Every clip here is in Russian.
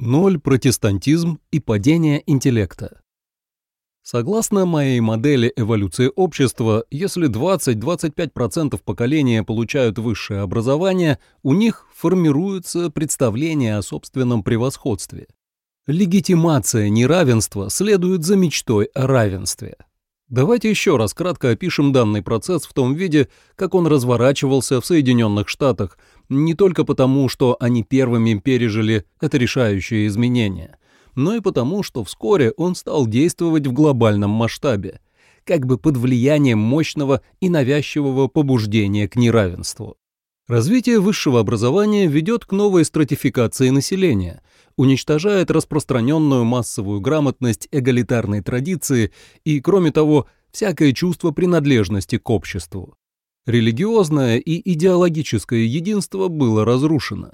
Ноль протестантизм и падение интеллекта. Согласно моей модели эволюции общества, если 20-25% поколения получают высшее образование, у них формируется представление о собственном превосходстве. Легитимация неравенства следует за мечтой о равенстве. Давайте еще раз кратко опишем данный процесс в том виде, как он разворачивался в Соединенных Штатах, не только потому, что они первыми пережили это решающее изменение, но и потому, что вскоре он стал действовать в глобальном масштабе, как бы под влиянием мощного и навязчивого побуждения к неравенству. Развитие высшего образования ведет к новой стратификации населения, уничтожает распространенную массовую грамотность эгалитарной традиции и, кроме того, всякое чувство принадлежности к обществу. Религиозное и идеологическое единство было разрушено.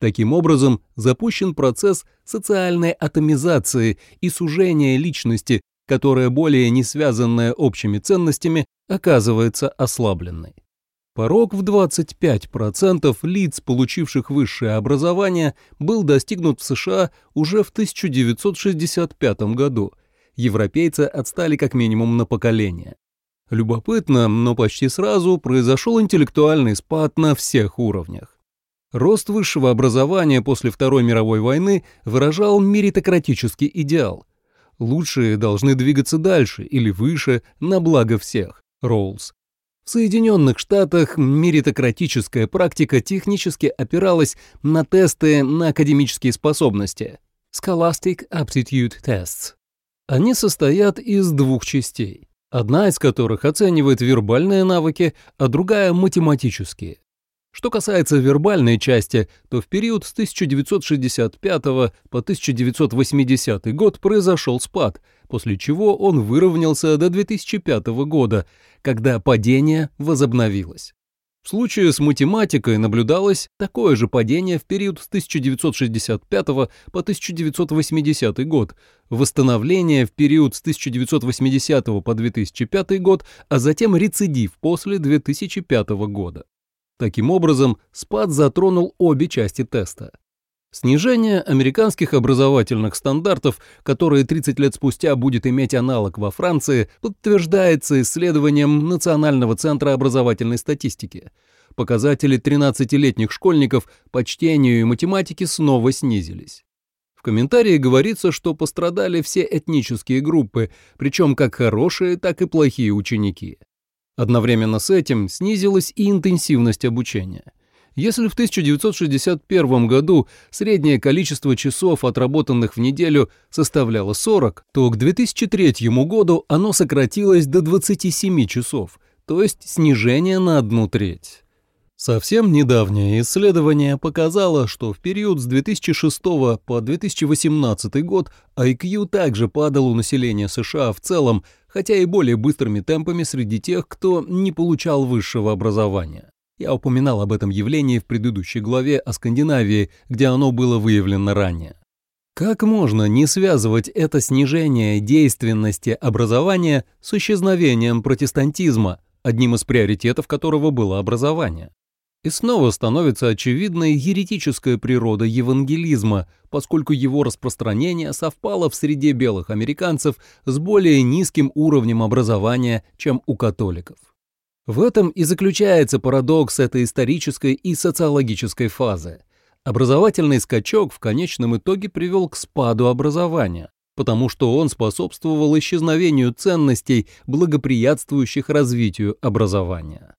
Таким образом, запущен процесс социальной атомизации и сужения личности, которая, более не связанная общими ценностями, оказывается ослабленной. Порог в 25% лиц, получивших высшее образование, был достигнут в США уже в 1965 году. Европейцы отстали как минимум на поколение. Любопытно, но почти сразу произошел интеллектуальный спад на всех уровнях. Рост высшего образования после Второй мировой войны выражал меритократический идеал. Лучшие должны двигаться дальше или выше на благо всех. Роулс. В Соединенных Штатах меритократическая практика технически опиралась на тесты на академические способности Scholastic Aptitude Tests. Они состоят из двух частей, одна из которых оценивает вербальные навыки, а другая – математические. Что касается вербальной части, то в период с 1965 по 1980 год произошел спад, после чего он выровнялся до 2005 года, когда падение возобновилось. В случае с математикой наблюдалось такое же падение в период с 1965 по 1980 год, восстановление в период с 1980 по 2005 год, а затем рецидив после 2005 года. Таким образом, спад затронул обе части теста. Снижение американских образовательных стандартов, которые 30 лет спустя будет иметь аналог во Франции, подтверждается исследованием Национального центра образовательной статистики. Показатели 13-летних школьников по чтению и математике снова снизились. В комментарии говорится, что пострадали все этнические группы, причем как хорошие, так и плохие ученики. Одновременно с этим снизилась и интенсивность обучения. Если в 1961 году среднее количество часов, отработанных в неделю, составляло 40, то к 2003 году оно сократилось до 27 часов, то есть снижение на одну треть. Совсем недавнее исследование показало, что в период с 2006 по 2018 год IQ также падал у населения США в целом, хотя и более быстрыми темпами среди тех, кто не получал высшего образования. Я упоминал об этом явлении в предыдущей главе о Скандинавии, где оно было выявлено ранее. Как можно не связывать это снижение действенности образования с исчезновением протестантизма, одним из приоритетов которого было образование? И снова становится очевидной еретическая природа евангелизма, поскольку его распространение совпало в среде белых американцев с более низким уровнем образования, чем у католиков. В этом и заключается парадокс этой исторической и социологической фазы. Образовательный скачок в конечном итоге привел к спаду образования, потому что он способствовал исчезновению ценностей, благоприятствующих развитию образования.